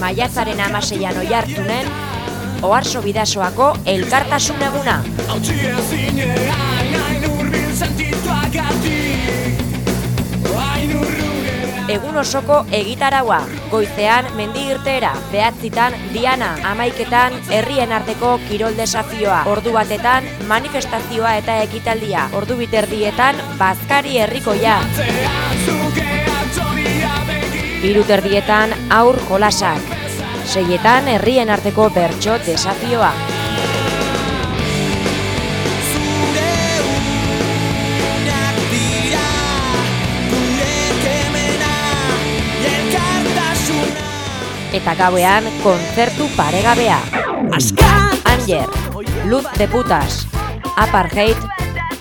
Maiatzaren amaseian oi hartunen, oarso bidasoako elkartasun eguna. Egun osoko egitaraua, goizean mendi irteera, behatzitan Diana, amaiketan herrien arteko kirol desafioa, ordu batetan manifestazioa eta ekitaldia, ordu biterdietan bazkari herrikoia. Iruterdietan aur jolasak, seietan herrien arteko bertso desafioa. Eta gauean kontzertu paregabea. Anger, Luz de Putas, Apartheid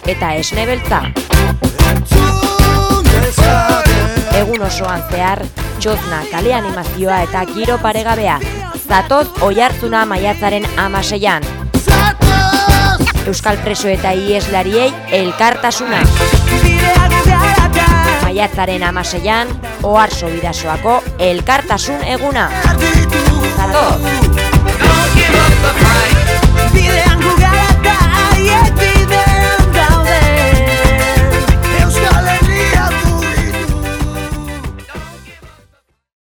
eta Esnebeltza. Egun osoan zehar, txotna kale animazioa eta giro paregabea. Zatoz oi hartzuna maiatzaren amaseian. Euskal preso eta ieslariei elkartasuna. Maiatzaren amaseian, oarso bidasoako elkartasun eguna. Zatoz!